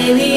baby.